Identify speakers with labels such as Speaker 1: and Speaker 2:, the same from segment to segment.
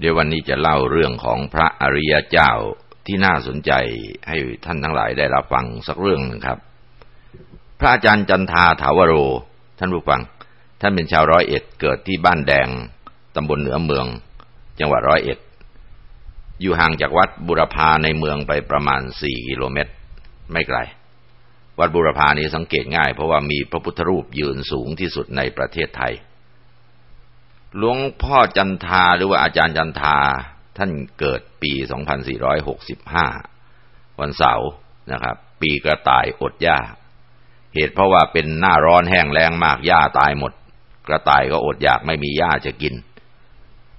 Speaker 1: เดี๋ยววันนี้จะเล่าเรื่องของพระอริยเจ้าที่น่าสนใจให้ท่านทั้งหลายได้รับฟังสักเรื่องหนึ่งครับ พระอาจารย์จันทาถาวโร ท่านผู้ฟัง ท่านเป็นชาวร้อยเอ็ดเกิดที่บ้านแดงตำบลเหนือเมือง จังหวัดร้อยเอ็ด อยู่ห่างจากวัดบุรพาในเมืองไปประมาณสี่กิโลเมตร ไม่ไกล วัดบุรพานี้สังเกตง่ายเพราะว่ามีพระพุทธรูปยืนสูงที่สุดในประเทศไทย หลวงพ่อจันทาหรือว่าอาจารย์จันทา ท่านเกิดปี 2465 วันเสาร์นะครับ ปีกระต่ายอดหญ้า เหตุเพราะว่าเป็นหน้าร้อนแห้งแล้งมากหญ้าตายหมด กระต่ายก็อดอยากไม่มีหญ้าจะกิน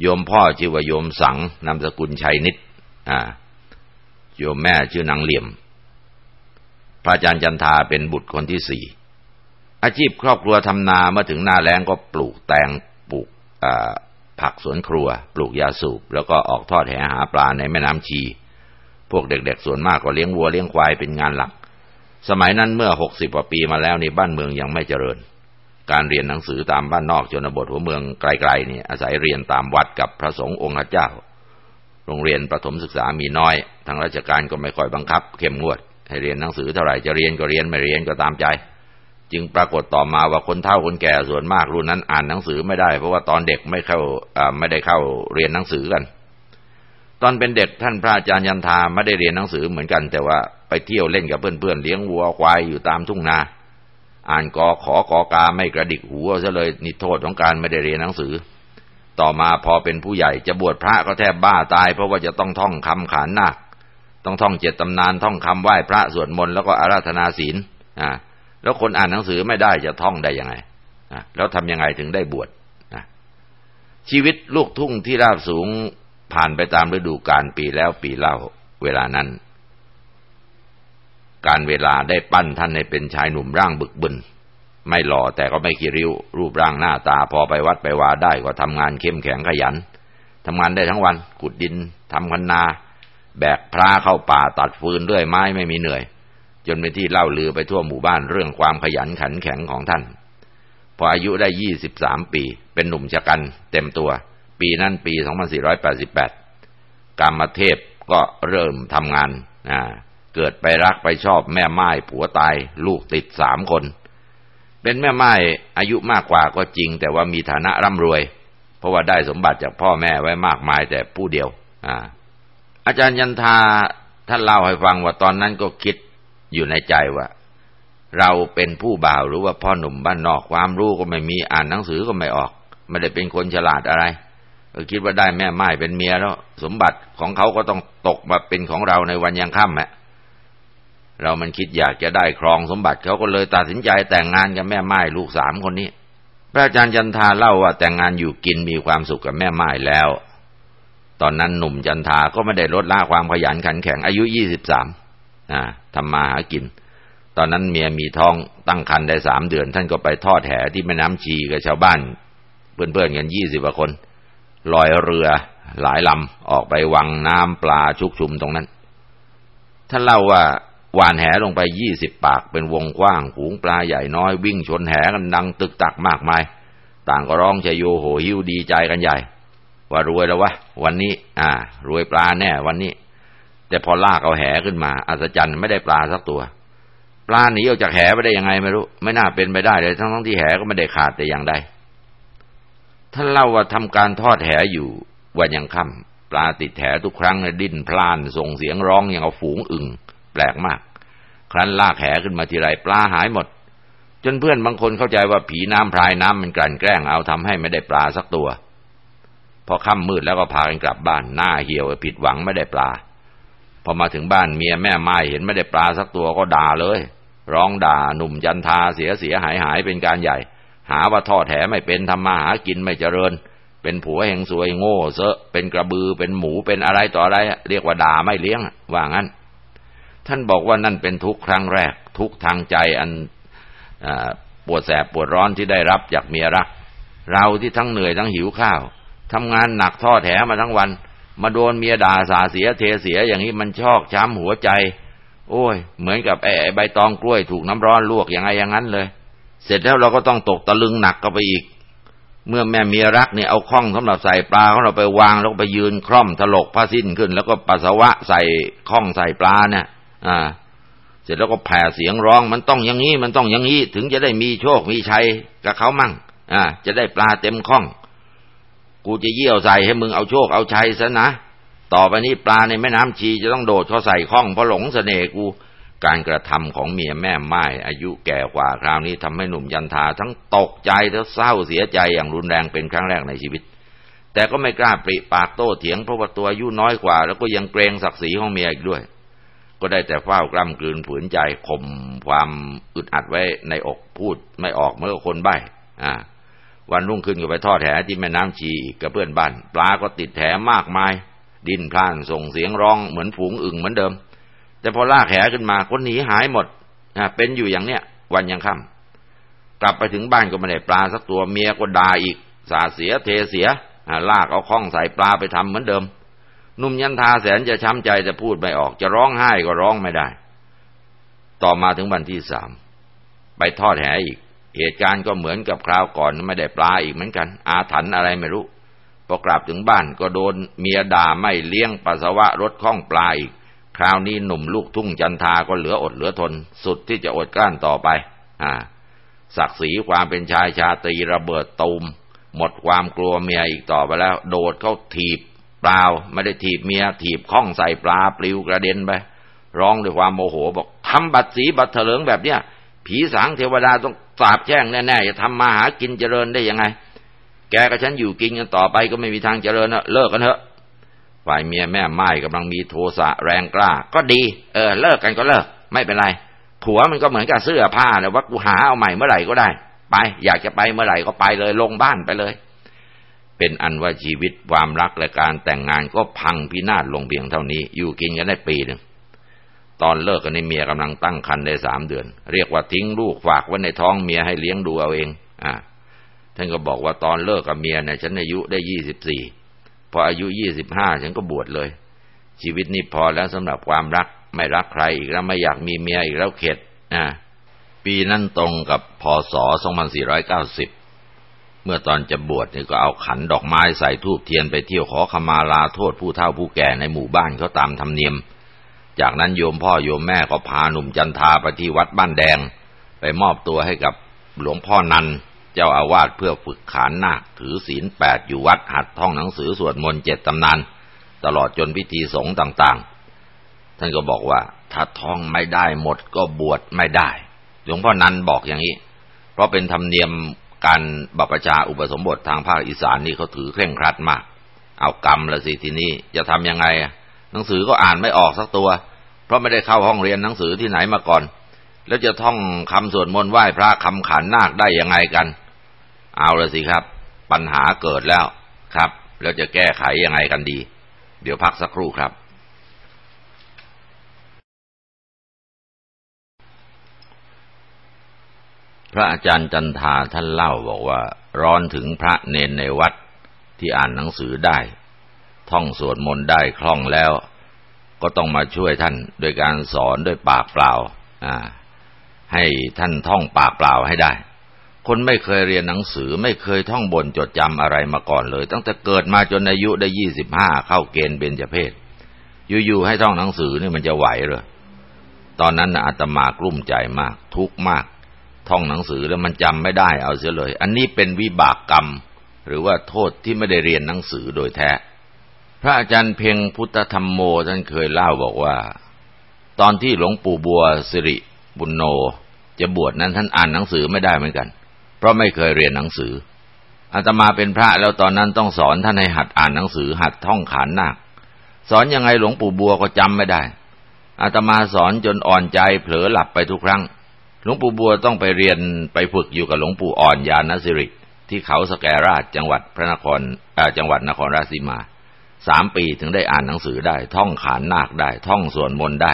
Speaker 1: โยมพ่อชื่อว่าโยมสังนามสกุลชัยนิดอ่าโยมแม่ชื่อนางเหลี่ยม พระอาจารย์จันทาเป็นบุตรคนที่สี่อาชีพครอบครัวทำนาเมื่อถึงหน้าแล้งก็ปลูกแตงปลูก ผักสวนครัว ปลูกยาสูบ แล้วก็ออกทอดแหหาปลาในแม่น้ำชี พวกเด็กๆส่วนมากก็เลี้ยงวัวเลี้ยงควายเป็นงานหลัก สมัยนั้นเมื่อหกสิบกว่าปีมาแล้วในบ้านเมืองยังไม่เจริญ การเรียนหนังสือตามบ้านนอกชนบทหัวเมืองไกลๆนี่อาศัยเรียนตามวัดกับพระสงฆ์องค์เจ้า โรงเรียนประถมศึกษามีน้อย ทางราชการก็ไม่ค่อยบังคับ เข้มงวด ให้เรียนหนังสือเท่าไหร่จะเรียนก็เรียนไม่เรียนก็ตามใจ จึงปรากฏต่อมาว่าคนเฒ่าคนแก่ส่วนมากรุ่นนั้นอ่านหนังสือไม่ได้ เพราะว่าตอนเด็กไม่เข้าไม่ได้เข้าเรียนหนังสือกัน ตอนเป็นเด็กท่านพระอาจารย์ยันทาไม่ได้เรียนหนังสือเหมือนกัน แต่ว่าไปเที่ยวเล่นกับเพื่อนๆเลี้ยงวัวควายอยู่ตามทุ่งนา อ่านกอขอกอกาไม่กระดิกหูซะเลยนิโทษของการไม่ได้เรียนหนังสือ ต่อมาพอเป็นผู้ใหญ่จะบวชพระก็แทบบ้าตาย เพราะว่าจะต้องท่องคำขานนาคต้องท่องเจ็ดตำนานท่องคำไหว้พระสวดมนต์แล้วก็อาราธนาศีลอ่า แล้วคนอ่านหนังสือไม่ได้จะท่องได้ยังไงนะแล้วทำยังไงถึงได้บวชนะชีวิตลูกทุ่งที่ราบสูงผ่านไปตามฤดูกาลปีแล้วปีเล่าเวลานั้น การเวลาได้ปั้นท่านให้เป็นชายหนุ่มร่างบึกบึนไม่หล่อแต่ก็ไม่ขี้ริ้ว รูปร่างหน้าตาพอไปวัดไปวาได้ก็ทำงานเข้มแข็งขยันทำงานได้ทั้งวัน ขุดดินทำคันนา แบกพระเข้าป่าตัดฟืนด้วยไม้ไม่มีเหนื่อย จนเป็นที่เล่าลือไปทั่วหมู่บ้านเรื่องความขยันขันแข็งของท่าน พออายุได้ยี่สิบสามปี เป็นหนุ่มชะกัน เต็มตัว ปีนั้นปีสองพันสี่ร้อยแปดสิบแปดกามเทพก็เริ่มทำงานเกิดไปรักไปชอบแม่ไม้ผัวตาย ลูกติดสามคน เป็นแม่ไม้อายุมากกว่าก็จริง แต่ว่ามีฐานะร่ำรวย เพราะว่าได้สมบัติจากพ่อแม่ไว้มากมายแต่ผู้เดียวอาจารย์ยันทาท่านเล่าให้ฟังว่าตอนนั้นก็คิด อยู่ในใจว่า เราเป็นผู้บ่าวหรือว่าพ่อหนุ่มบ้านนอกความรู้ก็ไม่มีอ่านหนังสือก็ไม่ออก ไม่ได้เป็นคนฉลาดอะไรก็คิดว่าได้แม่ไม้เป็นเมียแล้ว สมบัติของเขาก็ต้องตกมาเป็นของเราในวันยังค่ำแหะเรามันคิดอยากจะได้ครองสมบัติเขาก็เลยตัดสินใจแต่งงานกับแม่ไม้ลูกสามคนนี้ พระอาจารย์จันทาเล่าว่าแต่งงานอยู่กินมีความสุขกับแม่ไม้แล้ว ตอนนั้นหนุ่มจันทาก็ไม่ได้ลดละความขยันขันแข็งอายุยี่สิบสาม ทำมาหากิน ตอนนั้นเมียมีท้องตั้งครรภ์ได้สามเดือน ท่านก็ไปทอดแหที่แม่น้ำชีกับชาวบ้าน เพื่อนๆกันยี่สิบกว่าคนลอยเรือหลายลำออกไปวังน้ำปลาชุกชุมตรงนั้น ท่านเล่าว่าหวานแหลงไปยี่สิบปากเป็นวงกว้างฝูงปลาใหญ่น้อยวิ่งชนแหกันดังตึกตักมากมาย ต่างก็ร้องชโยโหหิวดีใจกันใหญ่ ว่ารวยแล้ววะวันนี้ อ่า รวยปลาแน่วันนี้ แต่พอลากเอาแหขึ้นมาอัศจรรย์ไม่ได้ปลาสักตัว ปลาหนีออกจากแหไปได้ยังไงไม่รู้ ไม่น่าเป็นไปได้เลย ทั้งทั้งที่แหก็ไม่ได้ขาดแต่อย่างใดท่านเล่าว่าทำการทอดแหอยู่วันยังค่ำปลาติดแหทุกครั้งดิ้นพล่านส่งเสียงร้องอย่างเอาฝูงอึ่งแปลกมาก ครั้นลากแหขึ้นมาทีไรปลาหายหมด จนเพื่อนบางคนเข้าใจว่าผีน้ำพรายน้ำมันกลั่นแกล้งเอาทำให้ไม่ได้ปลาสักตัว พอค่ำมืดแล้วก็พากันกลับบ้านหน้าเหี่ยวผิดหวังไม่ได้ปลา พอมาถึงบ้านเมียแม่ไม้เห็นไม่ได้ปลาสักตัวก็ด่าเลย ร้องด่าหนุ่มจันทาเสียเสียหายหายเป็นการใหญ่ หาว่าทอดแถไม่เป็นทำมาหากินไม่เจริญ เป็นผัวแห่งสวยโง่เซอะเป็นกระบือเป็นหมูเป็นอะไรต่ออะไร เรียกว่าด่าไม่เลี้ยงว่างั้น ท่านบอกว่านั่นเป็นทุกครั้งแรก ทุกทางใจอันปวดแสบปวดร้อนที่ได้รับจากเมียรัก เราที่ทั้งเหนื่อยทั้งหิวข้าวทำงานหนักทอดแถมาทั้งวัน มาโดนเมียด่าสาเสียเทเสียอย่างนี้มันชอกช้ำหัวใจ โอ้ย เหมือนกับไอ้ใบตองกล้วยถูกน้ำร้อนลวกอย่างไงอย่างนั้นเลย เสร็จแล้วเราก็ต้องตกตะลึงหนักก็ไปอีก เมื่อแม่เมียรักเนี่ยเอาข้องสำหรับใส่ปลาของเราไปวางแล้วไปยืนคล่อมถลกผ้าสิ้นขึ้น แล้วก็ปัสสาวะใส่ข้องใส่ปลาเนี่ย อ่า เสร็จแล้วก็แผ่เสียงร้องมันต้องอย่างนี้มันต้องอย่างนี้ถึงจะได้มีโชคมีชัยกับเขามั่ง อ่า จะได้ปลาเต็มข้อง กูจะเยี่ยวใส่ให้มึงเอาโชคเอาชัยซะนะ ต่อไปนี้ปลาในแม่น้ำชีจะต้องโดดเข้าใส่ข้องเพราะหลงเสน่ห์กู การกระทำของเมียแม่ไม้อายุแก่กว่าคราวนี้ทำให้หนุ่มยันทาทั้งตกใจทั้งเศร้าเสียใจอย่างรุนแรงเป็นครั้งแรกในชีวิต แต่ก็ไม่กล้าปริปากโต้เถียงเพราะว่าตัวอายุน้อยกว่า แล้วก็ยังเกรงศักดิ์ศรีของเมียอีกด้วย ก็ได้แต่เฝ้ากล้ำกลืนฝืนใจข่มความอึดอัดไว้ในอกพูดไม่ออกเมื่อคนใบ้อ่า วันรุ่งขึ้นก็ไปทอดแหที่แม่น้ำชีกับเพื่อนบ้าน ปลาก็ติดแหมากมาย ดินพล่านส่งเสียงร้องเหมือนฝูงอึ่งเหมือนเดิม แต่พอลากแหขึ้นมาคนหนีหายหมดเป็นอยู่อย่างเนี้ยวันยังค่ำกลับไปถึงบ้านก็ไม่ได้ปลาสักตัวเมียก็ด่าอีก สาเสียเทเสียลากเอาข้องใส่ปลาไปทำเหมือนเดิม นุ่มยันทาแสนจะช้ำใจจะพูดไม่ออก จะร้องไห้ก็ร้องไม่ได้ ต่อมาถึงวันที่สามไปทอดแหอีก เหตุการณ์ก็เหมือนกับคราวก่อนไม่ได้ปลาอีกเหมือนกัน อาถรรพ์อะไรไม่รู้พอกลับถึงบ้านก็โดนเมียด่าไม่เลี้ยงปัสสาวะรถข้องปลาอีก คราวนี้หนุ่มลูกทุ่งจันทาก็เหลืออดเหลือทน สุดที่จะอดกลั้นต่อไปอ่าศักดิ์ศรีความเป็นชายชาตรีระเบิดตูม หมดความกลัวเมียอีกต่อไปแล้ว โดดเข้าถีบเปล่าไม่ได้ถีบเมียถีบข้องใส่ปลาปลิวกระเด็นไปร้องด้วยความโมโหบอกทำบัตรสีบัตรเถลิงแบบเนี้ย ผีสางเทวดาต้องสาบแช่งแน่ๆจะทำมาหากินเจริญได้ยังไง แกกับฉันอยู่กินกันต่อไปก็ไม่มีทางเจริญนะเลิกกันเถอะฝ่ายเมียแม่ไม้กำลังมีโทสะแรงกล้า ก็ดี เออ เลิกกันก็เลิก ไม่เป็นไร ผัวมันก็เหมือนกับเสื้อผ้าเนี่ยว่ากูหาเอาใหม่เมื่อไหร่ก็ได้ ไป อยากจะไปเมื่อไหร่ก็ไปเลยลงบ้านไปเลย เป็นอันว่าชีวิตความรักและการแต่งงานก็พังพินาศลงเพียงเท่านี้ อยู่กินกันได้ปีหนึ่ง ตอนเลิกกันในเมียกำลังตั้งครรภ์ได้สามเดือน เรียกว่าทิ้งลูกฝากไว้ในท้องเมียให้เลี้ยงดูเอาเอง อ่า ท่านก็บอกว่าตอนเลิกกับเมียเนี่ยฉันอายุได้ยี่สิบสี่พออายุยี่สิบห้าฉันก็บวชเลย ชีวิตนี้พอแล้วสำหรับความรักไม่รักใครอีกแล้วไม่อยากมีเมียอีกแล้วเข็ดนะปีนั้นตรงกับพศ2490เมื่อตอนจะบวชนี่ก็เอาขันดอกไม้ใส่ทูบเทียนไปเที่ยวขอขมาลาโทษผู้เฒ่าผู้แก่ในหมู่บ้านเขาตามธรรมเนียม จากนั้นโยมพ่อโยมแม่ก็พาหนุ่มจันทาไปที่วัดบ้านแดง ไปมอบตัวให้กับหลวงพ่อนันเจ้าอาวาสเพื่อฝึกขานนาคถือศีลแปดอยู่วัดหัดท่องหนังสือสวดมนต์เจ็ดตำนานตลอดจนพิธีสงฆ์ต่างๆ ท่านก็บอกว่า ถ้าท่องไม่ได้หมดก็บวชไม่ได้ หลวงพ่อนันบอกอย่างนี้ เพราะเป็นธรรมเนียมการบัพชาอุปสมบททางภาคอีสานนี่เขาถือเคร่งครัดมาก เอากรรมละสิทีนี้จะทำยังไง หนังสือก็อ่านไม่ออกสักตัว เพราะไม่ได้เข้าห้องเรียนหนังสือที่ไหนมาก่อน แล้วจะท่องคำสวดมนต์ไหว้พระคำขันนาคได้ยังไงกัน เอาละสิครับ ปัญหาเกิดแล้วครับ แล้วจะแก้ไขยังไงกันดี เดี๋ยวพักสักครู่ครับพระอาจารย์จันทาท่านเล่าบอกว่า ร้อนถึงพระเนนในวัดที่อ่านหนังสือได้ ท่องสวดมนต์ได้คล่องแล้ว ก็ต้องมาช่วยท่านโดยการสอนด้วยปากเปล่าให้ท่านท่องปากเปล่าให้ได้ คนไม่เคยเรียนหนังสือไม่เคยท่องบนจดจำอะไรมาก่อนเลย ตั้งแต่เกิดมาจนอายุได้ยี่สิบห้าเข้าเกณฑ์เบญจเพศอยู่ๆให้ท่องหนังสือนี่มันจะไหวเหรอตอนนั้นอาตมากลุ้มใจมาก ทุกข์มาก ท่องหนังสือแล้วมันจำไม่ได้เอาเสียเลย อันนี้เป็นวิบากกรรม หรือว่าโทษที่ไม่ได้เรียนหนังสือโดยแท้ พระอาจารย์เพียงพุทธธรรมโมท่านเคยเล่าบอกว่า ตอนที่หลวงปู่บัวสิริบุญโน จะบวชนั้นท่านอ่านหนังสือไม่ได้เหมือนกัน เพราะไม่เคยเรียนหนังสืออาตมาเป็นพระแล้วตอนนั้นต้องสอนท่านให้หัดอ่านหนังสือ หัดท่องขานนาคสอนยังไงหลวงปู่บัวก็จำไม่ได้อาตมาสอนจนอ่อนใจเผลอหลับไปทุกครั้ง หลวงปู่บัวต้องไปเรียนไปฝึกอยู่กับหลวงปู่อ่อนยานสิริ ที่เขาสแกราชจังหวัดพระนครจังหวัดนครราชสีมา สามปีถึงได้อ่านหนังสือได้ ท่องขานนาคได้ ท่องสวดมนต์ได้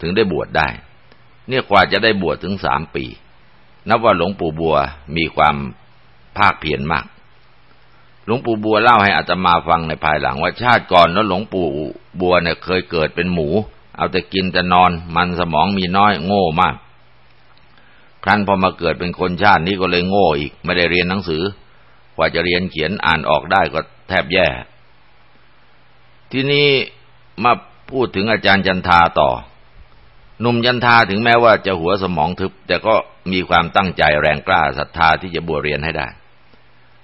Speaker 1: ถึงได้บวชได้ เนี่ยกว่าจะได้บวชถึงสามปี นับว่าหลวงปู่บัวมีความภาคเพียรมาก หลวงปู่บัวเล่าให้อาตมาฟังในภายหลังว่าชาติก่อนนั้นหลวงปู่บัวเนี่ยเคยเกิดเป็นหมู เอาแต่กินแต่นอน มันสมองมีน้อยโง่มาก ครั้นพอมาเกิดเป็นคนชาตินี้ก็เลยโง่อีก ไม่ได้เรียนหนังสือ กว่าจะเรียนเขียนอ่านออกได้ก็แทบแย่ ทีนี้มาพูดถึงอาจารย์จันทาต่อ หนุ่มจันทาถึงแม้ว่าจะหัวสมองทึบ แต่ก็มีความตั้งใจแรงกล้าศรัทธาที่จะบวชเรียนให้ได้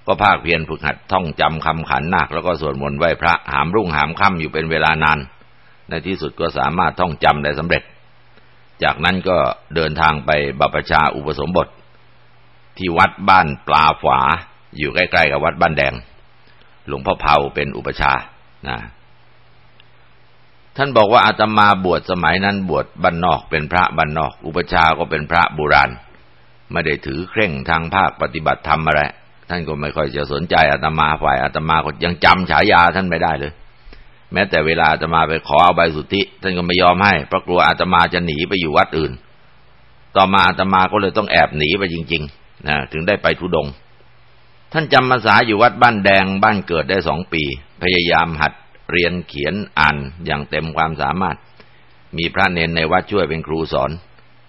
Speaker 1: ก็ภาคเพียรฝึกหัดท่องจำคำขันนาคแล้วก็สวดมนต์ไหว้พระหามรุ่งหามค่ำอยู่เป็นเวลานาน ในที่สุดก็สามารถท่องจำได้สำเร็จ จากนั้นก็เดินทางไปบัพชาอุปสมบท ที่วัดบ้านปลาฝาอยู่ใกล้ๆกับวัดบ้านแดง หลวงพ่อเผาเป็นอุปชานะ ท่านบอกว่าอาตมาบวชสมัยนั้นบวชบ้านนอกเป็นพระบ้านนอก อุปชาก็เป็นพระโบราณ ไม่ได้ถือเคร่งทางภาคปฏิบัติธรรมอะไร ท่านก็ไม่ค่อยจะสนใจอาตมาฝ่ายอาตมาก็ยังจำฉายาท่านไม่ได้เลย แม้แต่เวลาอาตมาไปขอเอาใบสุทธิท่านก็ไม่ยอมให้เพราะกลัวอาตมาจะหนีไปอยู่วัดอื่น ต่อมาอาตมาก็เลยต้องแอบหนีไปจริงๆนะถึงได้ไปทุดงท่านจำพรรษาอยู่วัดบ้านแดงบ้านเกิดได้สองปี พยายามหัด เรียนเขียนอ่านอย่างเต็มความสามารถ มีพระเนนในวัดช่วยเป็นครูสอน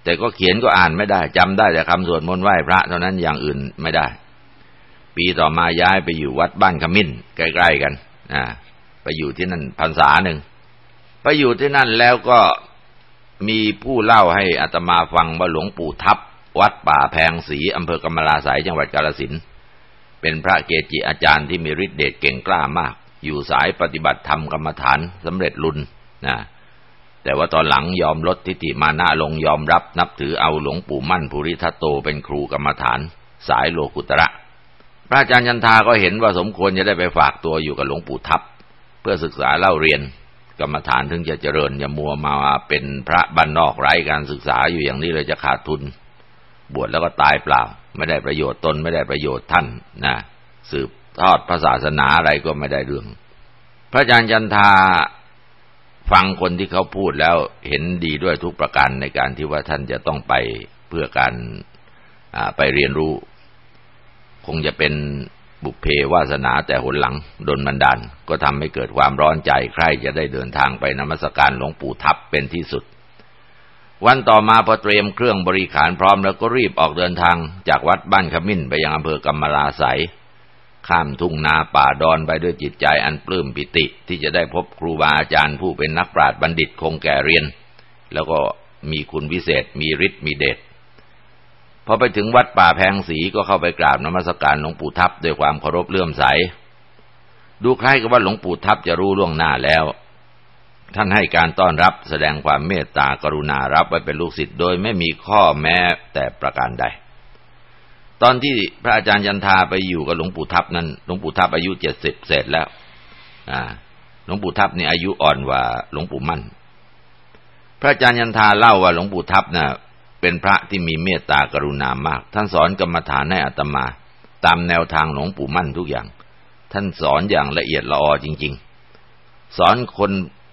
Speaker 1: แต่ก็เขียนก็อ่านไม่ได้จำได้แต่คำสวดมนต์ไหว้พระเท่านั้นอย่างอื่นไม่ได้ ปีต่อมาย้ายไปอยู่วัดบ้านขมิ้นใกล้ๆกันอ่าไปอยู่ที่นั่นพรรษาหนึ่งไปอยู่ที่นั่นแล้วก็มีผู้เล่าให้อัตมาฟังว่าหลวงปู่ทับวัดป่าแพงศรีอำเภอกำมะลาสายจังหวัดกาลสินเป็นพระเกจิอาจารย์ที่มีฤทธิเดชเก่งกล้ามาก อยู่สายปฏิบัติธรรมกรรมฐานสำเร็จลุนนะแต่ว่าตอนหลังยอมลดทิฏฐิมานะลงยอมรับนับถือเอาหลวงปู่มั่นภูริทัตโตเป็นครูกรรมฐาน สายโลกุตระ พระอาจารย์ยันทาก็เห็นว่าสมควรจะได้ไปฝากตัวอยู่กับหลวงปู่ทับเพื่อศึกษาเล่าเรียน กรรมฐานถึงจะเจริญอย่ามัวมาเป็นพระบ้านนอกไร้การศึกษาอยู่อย่างนี้เลยจะขาดทุน บวชแล้วก็ตายเปล่า ไม่ได้ประโยชน์ตนไม่ได้ประโยชน์ท่านนะสืบ ทอดพระศาสนาอะไรก็ไม่ได้เรื่อง พระอาจารย์จันทาฟังคนที่เขาพูดแล้วเห็นดีด้วยทุกประการในการที่ว่าท่านจะต้องไปเพื่อการไปเรียนรู้ คงจะเป็นบุพเพวาสนาแต่หนหลังดนบันดาล ก็ทำให้เกิดความร้อนใจใครจะได้เดินทางไปนมัสการหลวงปู่ทับเป็นที่สุด วันต่อมาพอเตรียมเครื่องบริขารพร้อมแล้วก็รีบออกเดินทางจากวัดบ้านขมิ้นไปยังอำเภอกำมะลาไส ข้ามทุ่งนาป่าดอนไปด้วยจิตใจอันปลื้มปิติ ที่จะได้พบครูบาอาจารย์ผู้เป็นนักปราชญ์บัณฑิตคงแก่เรียน แล้วก็มีคุณวิเศษ มีฤทธิ์มีเดชพอไปถึงวัดป่าแพงสีก็เข้าไปกราบนมัสการหลวงปู่ทับด้วยความเคารพเลื่อมใส ดูคล้ายกับว่าหลวงปู่ทับจะรู้ล่วงหน้าแล้ว ท่านให้การต้อนรับแสดงความเมตตากรุณารับไว้เป็นลูกศิษย์โดยไม่มีข้อแม้แต่ประการใด ตอนที่พระอาจารย์ยันทาไปอยู่กับหลวงปู่ทับนั้นหลวงปู่ทับอายุเจ็ดสิบเศษแล้ว อ่า หลวงปู่ทับเนี่ยอายุอ่อนกว่าหลวงปู่มั่น พระอาจารย์ยันทาเล่าว่าหลวงปู่ทับน่ะเป็นพระที่มีเมตตากรุณามาก ท่านสอนกรรมฐานให้อัตมา ตามแนวทางหลวงปู่มั่นทุกอย่าง ท่านสอนอย่างละเอียดละออจริง ๆ สอนคน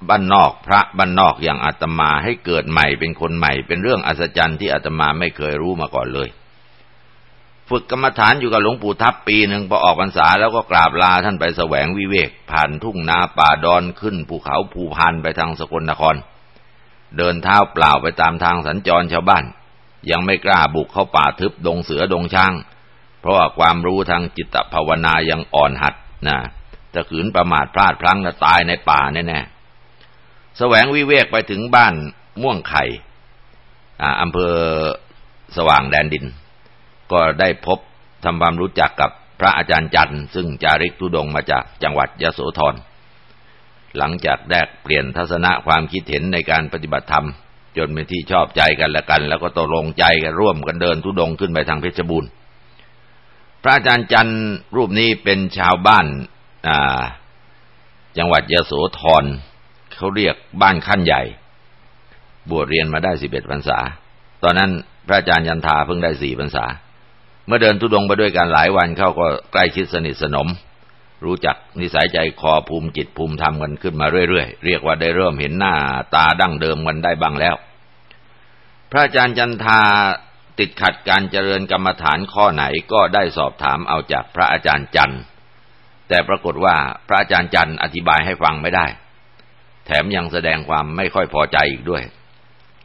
Speaker 1: บ้านนอกพระบ้านนอกอย่างอาตมาให้เกิดใหม่เป็นคนใหม่ เป็นเรื่องอัศจรรย์ที่อาตมาไม่เคยรู้มาก่อนเลย ฝึกกรรมฐานอยู่กับหลวงปู่ทับปีหนึ่งพอออกพรรษาแล้วก็กราบลาท่านไปแสวงวิเวก ผ่านทุ่งนาป่าดอนขึ้นภูเขาภูพานไปทางสกลนคร เดินเท้าเปล่าไปตามทางสัญจรชาวบ้าน ยังไม่กล้าบุกเข้าป่าทึบดงเสือดงช้าง เพราะว่าความรู้ทางจิตภาวนายังอ่อนหัดนะถ้าขืนประมาทพลาดพลั้งจะตายในป่าแน่ๆแสวงวิเวกไปถึงบ้านม่วงไข่อำเภอสว่างแดนดิน ก็ได้พบทำความรู้จักกับพระอาจารย์จันทร์ซึ่งจาริกทุดงมาจากจังหวัดยโสธร หลังจากแดกเปลี่ยนทัศนะความคิดเห็นในการปฏิบัติธรรม จนเป็นที่ชอบใจกันและกัน แล้วก็ตกลงใจกันร่วมกันเดินทุดงขึ้นไปทางเพชรบูรณ์ พระอาจารย์จันทร์รูปนี้เป็นชาวบ้านจังหวัดยโสธรเขาเรียกบ้านขั้นใหญ่ บวชเรียนมาได้สิบเอ็ดพรรษา ตอนนั้นพระอาจารย์ยันทาเพิ่งได้สี่พรรษา มื่อเดินทุดงไปด้วยกันหลายวันเขาก็ใกล้ชิดสนิทสนม รู้จักนิสัยใจคอภูมิจิตภูมิธรรมกันขึ้นมาเรื่อยๆ เรียกว่าได้เริ่มเห็นหน้าตาดั้งเดิมกันได้บ้างแล้ว พระอาจารย์จันทาติดขัดการเจริญกรรมฐานข้อไหนก็ได้สอบถามเอาจากพระอาจารย์จันแต่ปรากฏว่าพระอาจารย์จันอธิบายให้ฟังไม่ได้ แถมยังแสดงความไม่ค่อยพอใจอีกด้วย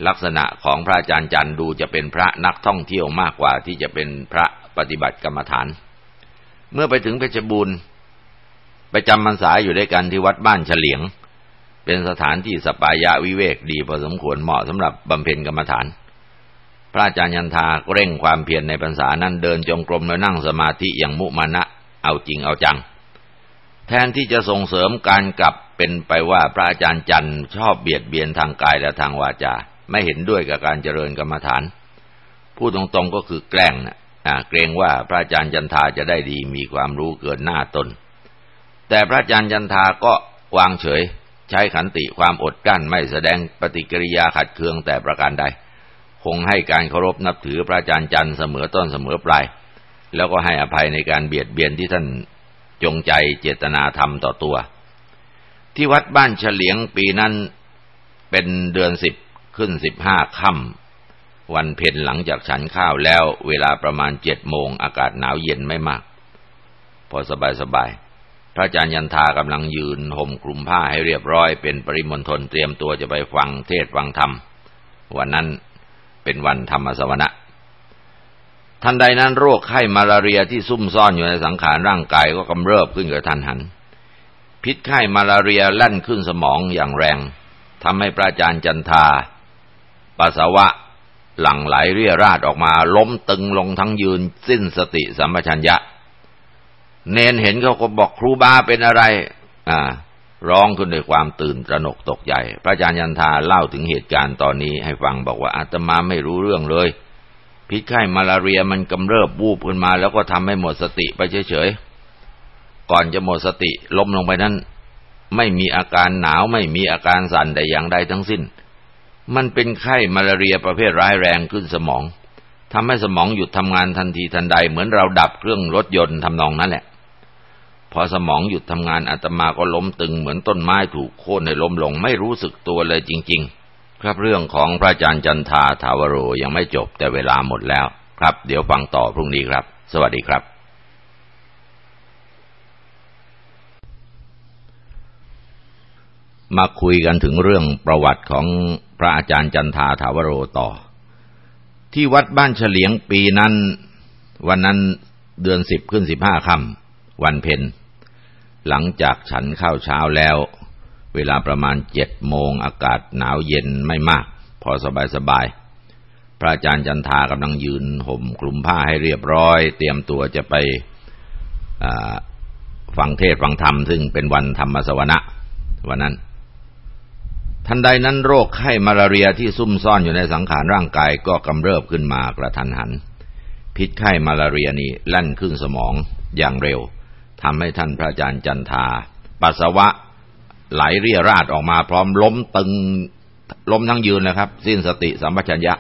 Speaker 1: ลักษณะของพระอาจารย์จันดูจะเป็นพระนักท่องเที่ยวมากกว่าที่จะเป็นพระปฏิบัติกรรมฐาน เมื่อไปถึงเพชรบูรณ์ไปจำพรรษาอยู่ด้วยกันที่วัดบ้านเฉลียง เป็นสถานที่สปายะวิเวกดีพอสมควรเหมาะสำหรับบำเพ็ญกรรมฐาน พระอาจารย์ยันทาเร่งความเพียรในพรรษานั้นเดินจงกรมแล้วนั่งสมาธิอย่างมุมานะเอาจริงเอาจัง แทนที่จะส่งเสริมการกลับเป็นไปว่าพระอาจารย์จันชอบเบียดเบียนทางกายและทางวาจา ไม่เห็นด้วยกับการเจริญกรรมฐาน พูดตรงๆก็คือแกล้งนะเกรงว่าพระอาจารย์จันทาจะได้ดีมีความรู้เกินหน้าตน แต่พระอาจารย์จันทาก็วางเฉย ใช้ขันติความอดกั้นไม่แสดงปฏิกิริยาขัดเคืองแต่ประการใด คงให้การเคารพนับถือพระอาจารย์จันเสมอต้นเสมอปลาย แล้วก็ให้อภัยในการเบียดเบียนที่ท่านจงใจเจตนาทำต่อตัว ที่วัดบ้านเฉลียงปีนั้นเป็นเดือนสิบ ขึ้นสิบห้าค่ำวันเพ็ญหลังจากฉันข้าวแล้ว เวลาประมาณเจ็ดโมงอากาศหนาวเย็นไม่มาก พอสบายสบายพระอาจารย์ยันทากำลังยืนห่มคลุมผ้าให้เรียบร้อย เป็นปริมณฑลเตรียมตัวจะไปฟังเทศฟังธรรม วันนั้นเป็นวันธรรมสวนะทันใดนั้นโรคไข้มาลาเรียที่ซุ่มซ่อนอยู่ในสังขารร่างกายก็กำเริบขึ้นกระทันหัน พิษไข้มาลาเรียลั่นขึ้นสมองอย่างแรงทำให้พระอาจารย์จันทา ปัสสาวะหลั่งไหลเรียราดออกมาล้มตึงลงทั้งยืนสิ้นสติสัมปชัญญะ เนนเห็นเขาก็บอกครูบาเป็นอะไร อ่า ร้องขึ้นด้วยความตื่นตระหนกตกใจ พระอาจารย์ยันทาเล่าถึงเหตุการณ์ตอนนี้ให้ฟังบอกว่าอาตมาไม่รู้เรื่องเลย พิษไข้มาลาเรียมันกำเริบวูบขึ้นมา แล้วก็ทำให้หมดสติไปเฉยๆ ก่อนจะหมดสติล้มลงไปนั้น ไม่มีอาการหนาวไม่มีอาการสั่นใดอย่างใดทั้งสิ้น มันเป็นไข้มาลาเรียประเภทร้ายแรงขึ้นสมองทำให้สมองหยุดทำงานทันทีทันใดเหมือนเราดับเครื่องรถยนต์ทำนองนั้นแหละ พอสมองหยุดทำงานอาตมาก็ล้มตึงเหมือนต้นไม้ถูกโค่นให้ล้มลงไม่รู้สึกตัวเลยจริง ๆ ครับเรื่องของพระอาจารย์จันทาทาวโรยังไม่จบแต่เวลาหมดแล้ว ครับ เดี๋ยวฟังต่อพรุ่งนี้ครับ สวัสดีครับ มาคุยกันถึงเรื่องประวัติของ พระอาจารย์จันทาถาวโรต่อ ที่วัดบ้านเฉลียงปีนั้น วันนั้นเดือนสิบขึ้นสิบห้าค่ำวันเพ็ญหลังจากฉันข้าวเช้าแล้ว เวลาประมาณเจ็ดโมงอากาศหนาวเย็นไม่มาก พอสบายสบายพระอาจารย์จันทากำลังยืนห่มคลุมผ้าให้เรียบร้อย เตรียมตัวจะไปฟังเทศฟังธรรม ซึ่งเป็นวันธรรมสวนะวันนั้น ทันใดนั้นโรคไข้มาลาเรียที่ซุ่มซ่อนอยู่ในสังขารร่างกายก็กำเริบขึ้นมากระทันหัน พิษไข้มาลาเรียนี้ลั่นขึ้นสมองอย่างเร็วทำให้ท่านพระอาจารย์จันทา ปัสสาวะไหลเรียราดออกมาพร้อมล้มตึงล้มทั้งยืนนะครับ สิ้นสติสัมปชัญญะ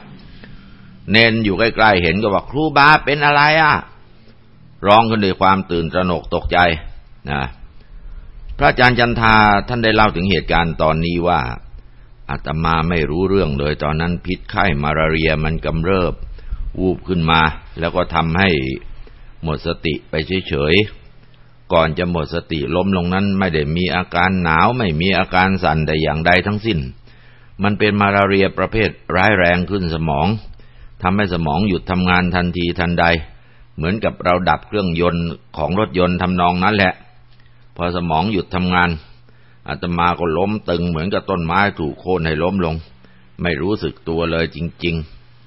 Speaker 1: เนนอยู่ใกล้ๆเห็นก็บอกครูบาเป็นอะไรอะ ร้องขึ้นด้วยความตื่นตระหนกตกใจนะพระอาจารย์จันทาท่านได้เล่าถึงเหตุการณ์ตอนนี้ว่า อาตมาไม่รู้เรื่องเลย ตอนนั้นพิษไข้มาลาเรียมันกำเริบ วูบขึ้นมา แล้วก็ทำให้หมดสติไปเฉยๆ ก่อนจะหมดสติล้มลงนั้น ไม่ได้มีอาการหนาวไม่มีอาการสั่นใดอย่างใดทั้งสิ้น มันเป็นมาลาเรียประเภทร้ายแรงขึ้นสมองทำให้สมองหยุดทำงานทันทีทันใด เหมือนกับเราดับเครื่องยนต์ของรถยนต์ทำนองนั้นแหละ พอสมองหยุดทำงาน อาตมาก็ล้มตึงเหมือนกับต้นไม้ถูกโค่นให้ล้มลง ไม่รู้สึกตัวเลยจริง